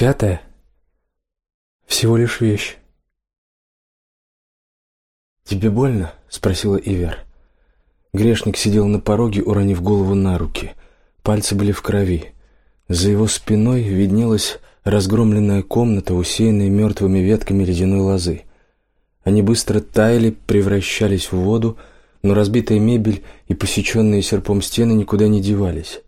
Пятое. Всего лишь вещь. «Тебе больно?» — спросила Ивер. Грешник сидел на пороге, уронив голову на руки. Пальцы были в крови. За его спиной виднелась разгромленная комната, усеянная мертвыми ветками ледяной лозы. Они быстро таяли, превращались в воду, но разбитая мебель и посеченные серпом стены никуда не девались.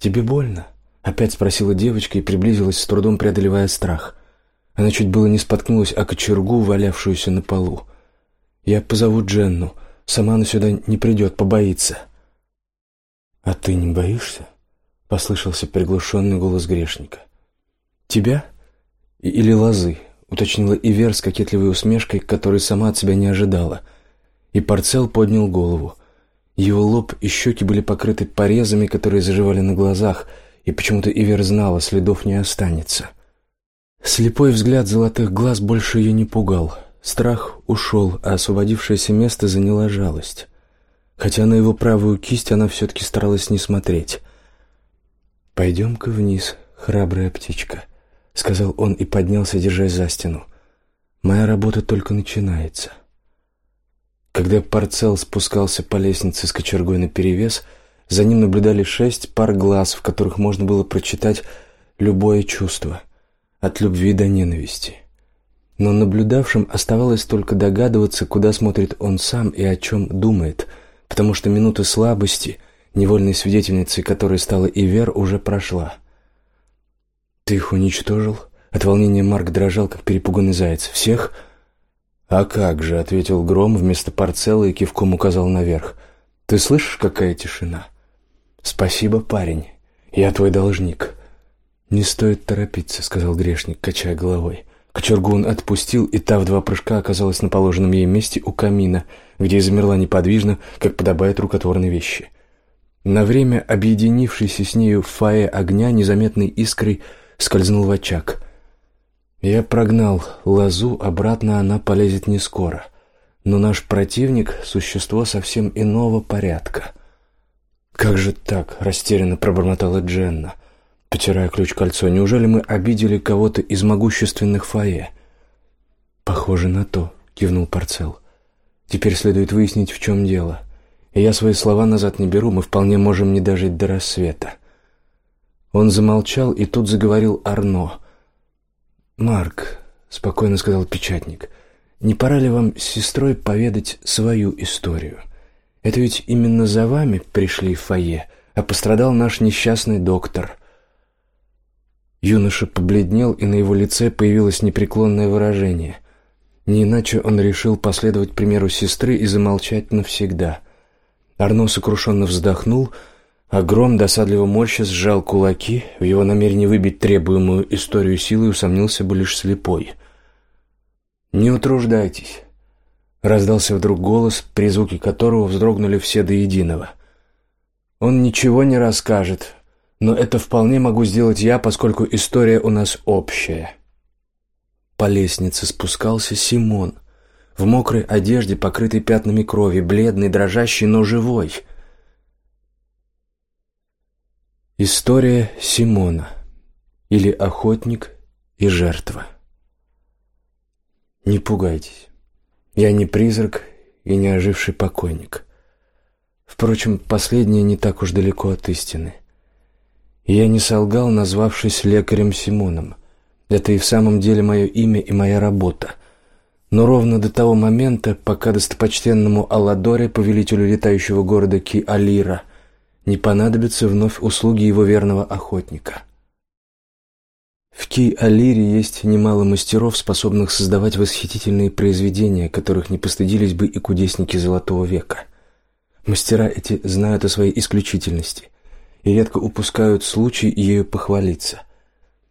«Тебе больно?» — опять спросила девочка и приблизилась, с трудом преодолевая страх. Она чуть было не споткнулась о кочергу, валявшуюся на полу. «Я позову Дженну. Сама она сюда не придет, побоится». «А ты не боишься?» — послышался приглушенный голос грешника. «Тебя? Или лозы?» — уточнила Ивер с кокетливой усмешкой, которой сама от себя не ожидала. И Парцел поднял голову. Его лоб и щеки были покрыты порезами, которые заживали на глазах, и почему-то Ивер знала, следов не останется. Слепой взгляд золотых глаз больше ее не пугал. Страх ушел, а освободившееся место заняла жалость. Хотя на его правую кисть она все-таки старалась не смотреть. «Пойдем-ка вниз, храбрая птичка», — сказал он и поднялся, держась за стену. «Моя работа только начинается». Когда Парцел спускался по лестнице с кочергой наперевес, за ним наблюдали шесть пар глаз, в которых можно было прочитать любое чувство, от любви до ненависти. Но наблюдавшим оставалось только догадываться, куда смотрит он сам и о чем думает, потому что минута слабости, невольной свидетельницей которой стала Ивер, уже прошла. «Ты их уничтожил?» От волнения Марк дрожал, как перепуганный заяц. «Всех?» «А как же», — ответил Гром вместо парцела и кивком указал наверх. «Ты слышишь, какая тишина?» «Спасибо, парень. Я твой должник». «Не стоит торопиться», — сказал грешник, качая головой. Кочергу он отпустил, и та в два прыжка оказалась на положенном ей месте у камина, где и замерла неподвижно, как подобает рукотворной вещи. На время объединившийся с нею фае огня незаметной искрой скользнул в очаг. Я прогнал лозу, обратно она полезет не скоро. Но наш противник — существо совсем иного порядка. «Как же так?» — растерянно пробормотала Дженна, потирая ключ-кольцо. «Неужели мы обидели кого-то из могущественных фае?» «Похоже на то», — кивнул Парцел. «Теперь следует выяснить, в чем дело. И я свои слова назад не беру, мы вполне можем не дожить до рассвета». Он замолчал, и тут заговорил Арно — «Марк», — спокойно сказал печатник, — «не пора ли вам с сестрой поведать свою историю? Это ведь именно за вами пришли в фойе, а пострадал наш несчастный доктор». Юноша побледнел, и на его лице появилось непреклонное выражение. Не иначе он решил последовать примеру сестры и замолчать навсегда. Арно сокрушенно вздохнул — а Гром, досадливо морща, сжал кулаки. В его намерении выбить требуемую историю силы усомнился бы лишь слепой. «Не утруждайтесь», — раздался вдруг голос, при звуке которого вздрогнули все до единого. «Он ничего не расскажет, но это вполне могу сделать я, поскольку история у нас общая». По лестнице спускался Симон, в мокрой одежде, покрытой пятнами крови, бледный, дрожащий, но живой — История Симона или охотник и жертва. Не пугайтесь. Я не призрак и не оживший покойник. Впрочем, последнее не так уж далеко от истины. я не солгал, назвавшись лекарем Симоном. Это и в самом деле мое имя и моя работа. Но ровно до того момента, пока достопочтенному Алладоре, повелителю летающего города Ки-Алира, не понадобятся вновь услуги его верного охотника. В Кей-Алире есть немало мастеров, способных создавать восхитительные произведения, которых не постыдились бы и кудесники Золотого века. Мастера эти знают о своей исключительности и редко упускают случай ею похвалиться.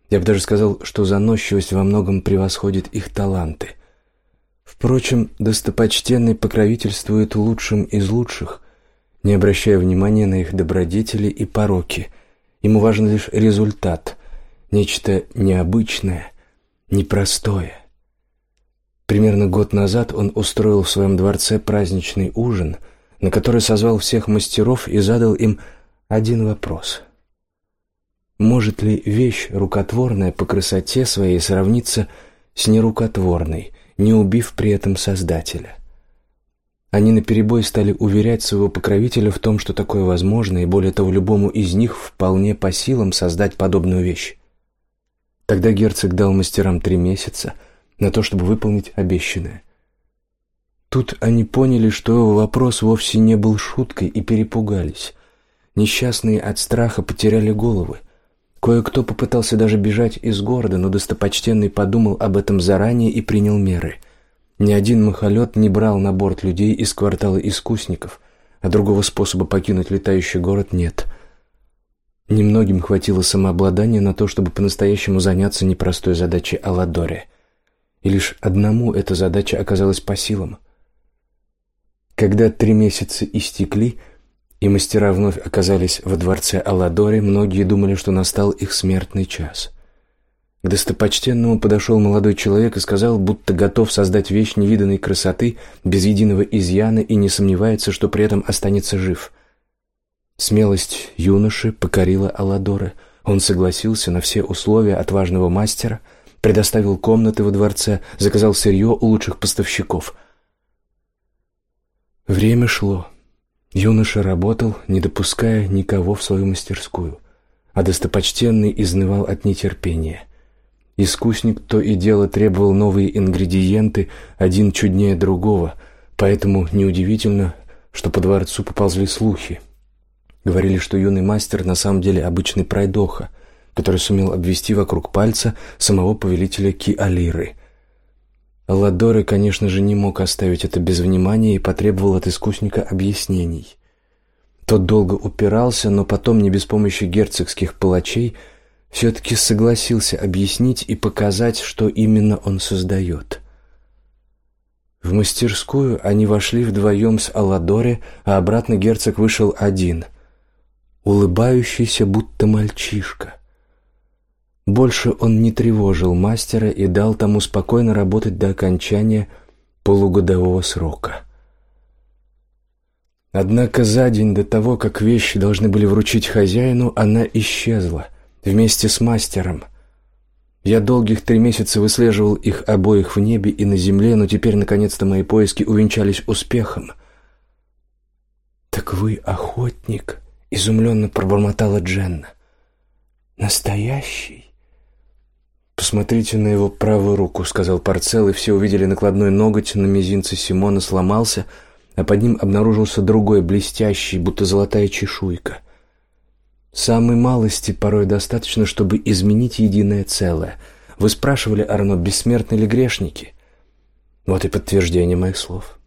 Я бы даже сказал, что заносчивость во многом превосходит их таланты. Впрочем, достопочтенный покровительствует лучшим из лучших, не обращая внимания на их добродетели и пороки. Ему важен лишь результат, нечто необычное, непростое. Примерно год назад он устроил в своем дворце праздничный ужин, на который созвал всех мастеров и задал им один вопрос. Может ли вещь рукотворная по красоте своей сравниться с нерукотворной, не убив при этом Создателя? Они наперебой стали уверять своего покровителя в том, что такое возможно, и более того, любому из них вполне по силам создать подобную вещь. Тогда герцог дал мастерам три месяца на то, чтобы выполнить обещанное. Тут они поняли, что вопрос вовсе не был шуткой, и перепугались. Несчастные от страха потеряли головы. Кое-кто попытался даже бежать из города, но достопочтенный подумал об этом заранее и принял меры. Ни один махолет не брал на борт людей из квартала искусников, а другого способа покинуть летающий город нет. Немногим хватило самообладания на то, чтобы по-настоящему заняться непростой задачей Аладоре. И лишь одному эта задача оказалась по силам. Когда три месяца истекли, и мастера вновь оказались во дворце Аладоре, многие думали, что настал их смертный час. К достопочтенному подошел молодой человек и сказал, будто готов создать вещь невиданной красоты, без единого изъяна и не сомневается, что при этом останется жив. Смелость юноши покорила Аладора. Он согласился на все условия отважного мастера, предоставил комнаты во дворце, заказал сырье у лучших поставщиков. Время шло. Юноша работал, не допуская никого в свою мастерскую, а достопочтенный изнывал от нетерпения. Искусник то и дело требовал новые ингредиенты, один чуднее другого, поэтому неудивительно, что по дворцу поползли слухи. Говорили, что юный мастер на самом деле обычный пройдоха, который сумел обвести вокруг пальца самого повелителя Ки-Алиры – Ладоры, конечно же, не мог оставить это без внимания и потребовал от искусника объяснений. Тот долго упирался, но потом, не без помощи герцогских палачей, все-таки согласился объяснить и показать, что именно он создает. В мастерскую они вошли вдвоем с Аладоре, а обратно герцог вышел один, улыбающийся, будто мальчишка. Больше он не тревожил мастера и дал тому спокойно работать до окончания полугодового срока. Однако за день до того, как вещи должны были вручить хозяину, она исчезла вместе с мастером. Я долгих три месяца выслеживал их обоих в небе и на земле, но теперь наконец-то мои поиски увенчались успехом. Так вы охотник, изумленно пробормотала Дженна. Настоящий? «Посмотрите на его правую руку», — сказал Парцел, и все увидели накладной ноготь на мизинце Симона сломался, а под ним обнаружился другой, блестящий, будто золотая чешуйка. Самой малости порой достаточно, чтобы изменить единое целое. Вы спрашивали, Арно, бессмертны ли грешники? Вот и подтверждение моих слов.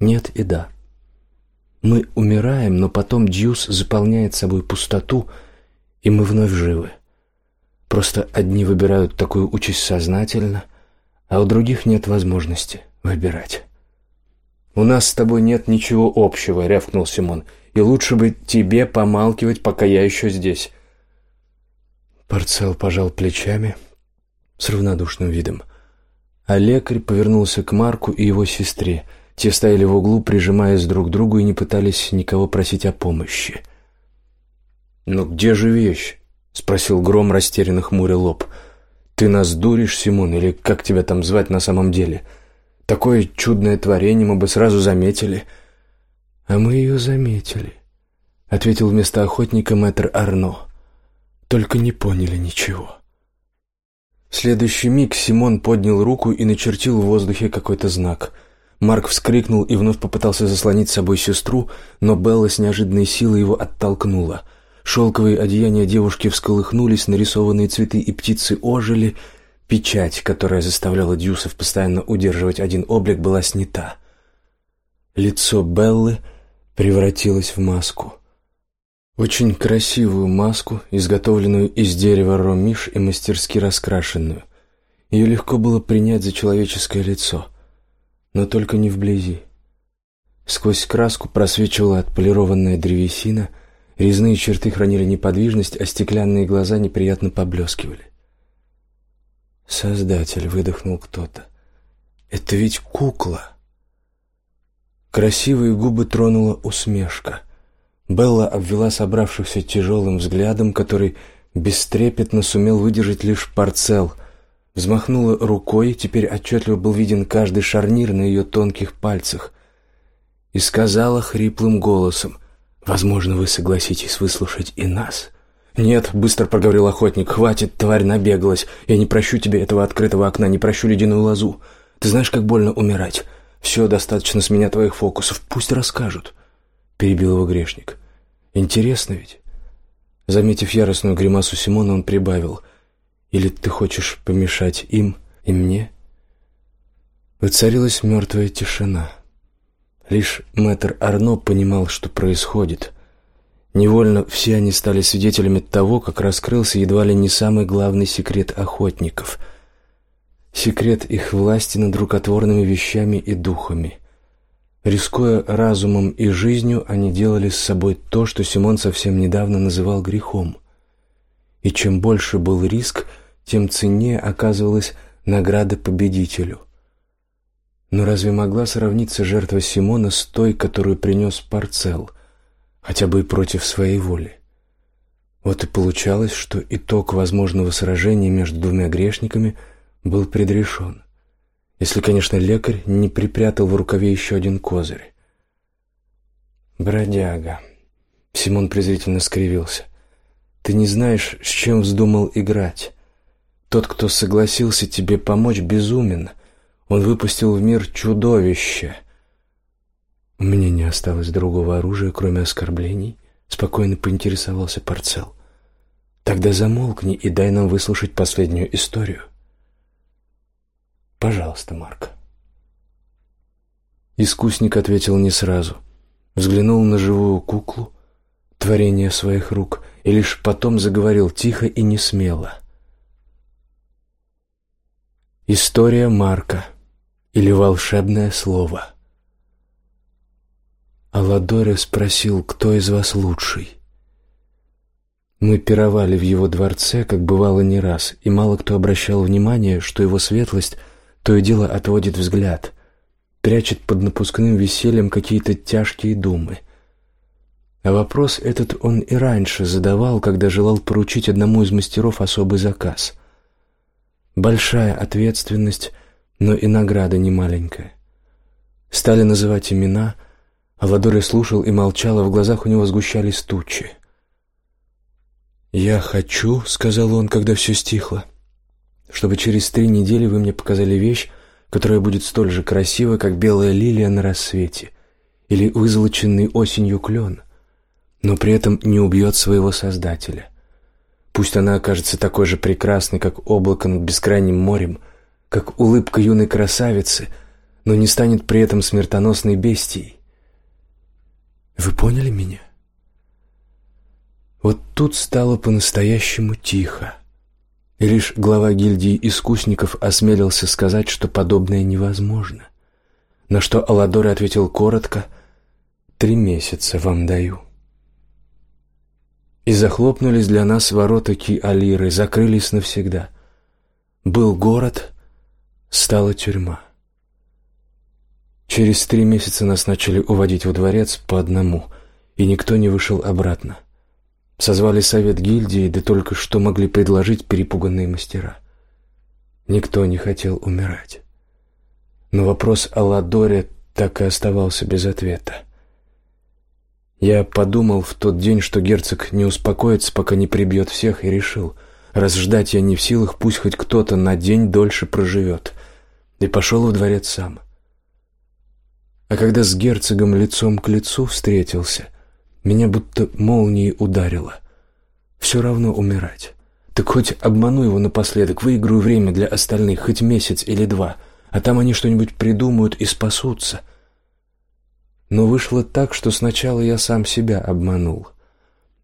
Нет и да. Мы умираем, но потом Дьюс заполняет собой пустоту, и мы вновь живы. Просто одни выбирают такую участь сознательно, а у других нет возможности выбирать. «У нас с тобой нет ничего общего», — рявкнул Симон, «и лучше бы тебе помалкивать, пока я еще здесь». Парцел пожал плечами с равнодушным видом, а лекарь повернулся к Марку и его сестре. Те стояли в углу, прижимаясь друг к другу и не пытались никого просить о помощи. «Но где же вещь?» спросил Гром, растерянно хмуря лоб. Ты нас дуришь, Симон, или как тебя там звать на самом деле? Такое чудное творение мы бы сразу заметили. А мы ее заметили, ответил вместо охотника мэтр Арно. Только не поняли ничего. В следующий миг Симон поднял руку и начертил в воздухе какой-то знак. Марк вскрикнул и вновь попытался заслонить с собой сестру, но Белла с неожиданной силой его оттолкнула — Шелковые одеяния девушки всколыхнулись, нарисованные цветы и птицы ожили. Печать, которая заставляла Дьюсов постоянно удерживать один облик, была снята. Лицо Беллы превратилось в маску. Очень красивую маску, изготовленную из дерева ромиш и мастерски раскрашенную. Ее легко было принять за человеческое лицо, но только не вблизи. Сквозь краску просвечивала отполированная древесина — Резные черты хранили неподвижность, а стеклянные глаза неприятно поблескивали. «Создатель», — выдохнул кто-то, — «это ведь кукла». Красивые губы тронула усмешка. Белла обвела собравшихся тяжелым взглядом, который Бестрепетно сумел выдержать лишь парцел. Взмахнула рукой, теперь отчетливо был виден каждый шарнир на ее тонких пальцах. И сказала хриплым голосом, «Возможно, вы согласитесь выслушать и нас». «Нет», — быстро проговорил охотник, — «хватит, тварь набегалась. Я не прощу тебе этого открытого окна, не прощу ледяную лозу. Ты знаешь, как больно умирать. Все, достаточно с меня твоих фокусов. Пусть расскажут», — перебил его грешник. «Интересно ведь?» Заметив яростную гримасу Симона, он прибавил. «Или ты хочешь помешать им и мне?» Воцарилась мертвая тишина. Лишь мэтр Арно понимал, что происходит. Невольно все они стали свидетелями того, как раскрылся едва ли не самый главный секрет охотников. Секрет их власти над рукотворными вещами и духами. Рискуя разумом и жизнью, они делали с собой то, что Симон совсем недавно называл грехом. И чем больше был риск, тем ценнее оказывалась награда победителю. Но разве могла сравниться жертва Симона с той, которую принес Парцел? хотя бы и против своей воли. Вот и получалось, что итог возможного сражения между двумя грешниками был предрешен. Если, конечно, лекарь не припрятал в рукаве еще один козырь. «Бродяга», — Симон презрительно скривился, — «ты не знаешь, с чем вздумал играть. Тот, кто согласился тебе помочь, безумен. Он выпустил в мир чудовище, меня не осталось другого оружия, кроме оскорблений. Спокойно поинтересовался Парцел. Тогда замолкни и дай нам выслушать последнюю историю. Пожалуйста, Марк. Искусник ответил не сразу. Взглянул на живую куклу, творение своих рук, и лишь потом заговорил тихо и не смело. История Марка или волшебное слово — Алладоре спросил, кто из вас лучший. Мы пировали в его дворце, как бывало не раз, и мало кто обращал внимание, что его светлость то и дело отводит взгляд, прячет под напускным весельем какие-то тяжкие думы. А вопрос этот он и раньше задавал, когда желал поручить одному из мастеров особый заказ. Большая ответственность, но и награда немаленькая. Стали называть имена — Авладори слушал и молчал, а в глазах у него сгущались тучи. «Я хочу», — сказал он, когда все стихло, — «чтобы через три недели вы мне показали вещь, которая будет столь же красива, как белая лилия на рассвете или вызолоченный осенью клен, но при этом не убьет своего создателя. Пусть она окажется такой же прекрасной, как облако над бескрайним морем, как улыбка юной красавицы, но не станет при этом смертоносной бестией. Вы поняли меня? Вот тут стало по-настоящему тихо. И лишь глава гильдии искусников осмелился сказать, что подобное невозможно. На что Аладор ответил коротко «Три месяца вам даю». И захлопнулись для нас ворота Ки-Алиры, закрылись навсегда. Был город, стала тюрьма. Через три месяца нас начали уводить во дворец по одному, и никто не вышел обратно. Созвали совет гильдии, да только что могли предложить перепуганные мастера. Никто не хотел умирать. Но вопрос о Ладоре так и оставался без ответа. Я подумал в тот день, что герцог не успокоится, пока не прибьет всех, и решил, раз ждать я не в силах, пусть хоть кто-то на день дольше проживет. И пошел в дворец сам. А когда с герцогом лицом к лицу встретился, меня будто молнией ударило. Все равно умирать. Так хоть обману его напоследок, выиграю время для остальных, хоть месяц или два, а там они что-нибудь придумают и спасутся. Но вышло так, что сначала я сам себя обманул.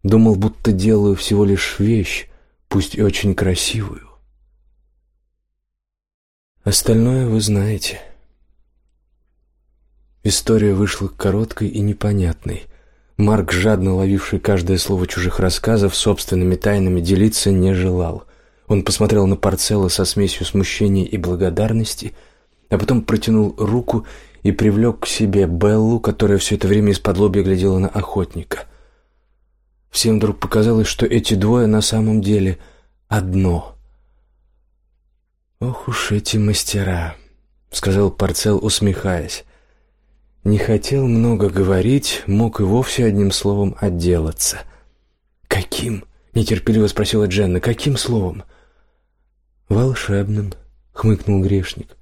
Думал, будто делаю всего лишь вещь, пусть и очень красивую. Остальное вы знаете. История вышла короткой и непонятной. Марк, жадно ловивший каждое слово чужих рассказов, собственными тайнами делиться не желал. Он посмотрел на Парцелла со смесью смущения и благодарности, а потом протянул руку и привлек к себе Беллу, которая все это время из-под лобья глядела на охотника. Всем вдруг показалось, что эти двое на самом деле одно. «Ох уж эти мастера», — сказал Парцел, усмехаясь. «Не хотел много говорить, мог и вовсе одним словом отделаться». «Каким?» — нетерпеливо спросила Дженна. «Каким словом?» «Волшебным», — хмыкнул грешник.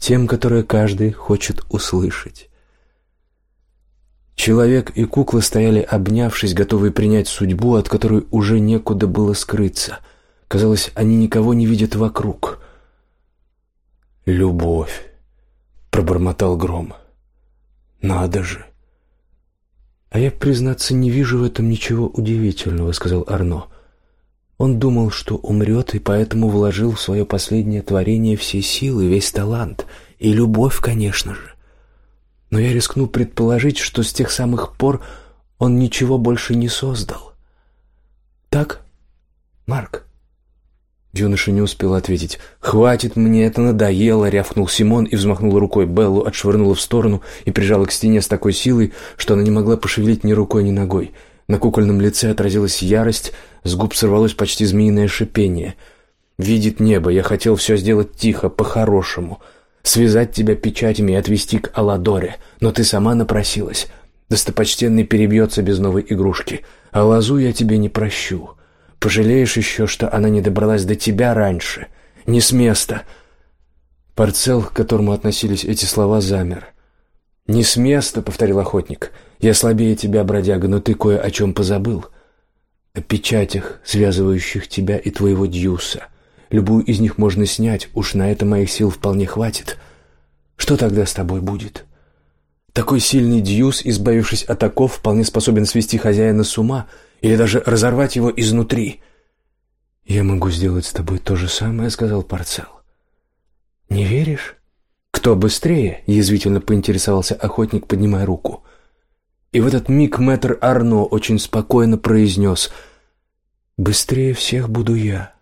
«Тем, которое каждый хочет услышать». Человек и кукла стояли обнявшись, готовые принять судьбу, от которой уже некуда было скрыться. Казалось, они никого не видят вокруг. «Любовь», — пробормотал Гром. «Надо же!» «А я, признаться, не вижу в этом ничего удивительного», — сказал Арно. Он думал, что умрет, и поэтому вложил в свое последнее творение все силы, весь талант и любовь, конечно же но я рискну предположить, что с тех самых пор он ничего больше не создал. Так, Марк? Юноша не успел ответить. «Хватит, мне это надоело!» — рявкнул Симон и взмахнул рукой. Беллу отшвырнула в сторону и прижала к стене с такой силой, что она не могла пошевелить ни рукой, ни ногой. На кукольном лице отразилась ярость, с губ сорвалось почти змеиное шипение. «Видит небо, я хотел все сделать тихо, по-хорошему связать тебя печатями и отвезти к Аладоре, но ты сама напросилась. Достопочтенный перебьется без новой игрушки, а лозу я тебе не прощу. Пожалеешь еще, что она не добралась до тебя раньше. Не с места». Парцел, к которому относились эти слова, замер. «Не с места», — повторил охотник. «Я слабее тебя, бродяга, но ты кое о чем позабыл. О печатях, связывающих тебя и твоего Дьюса. Любую из них можно снять, уж на это моих сил вполне хватит. Что тогда с тобой будет? Такой сильный дьюс, избавившись от оков, вполне способен свести хозяина с ума или даже разорвать его изнутри. «Я могу сделать с тобой то же самое», — сказал Парцел. «Не веришь?» «Кто быстрее?» — язвительно поинтересовался охотник, поднимая руку. И в этот миг мэтр Арно очень спокойно произнес «Быстрее всех буду я».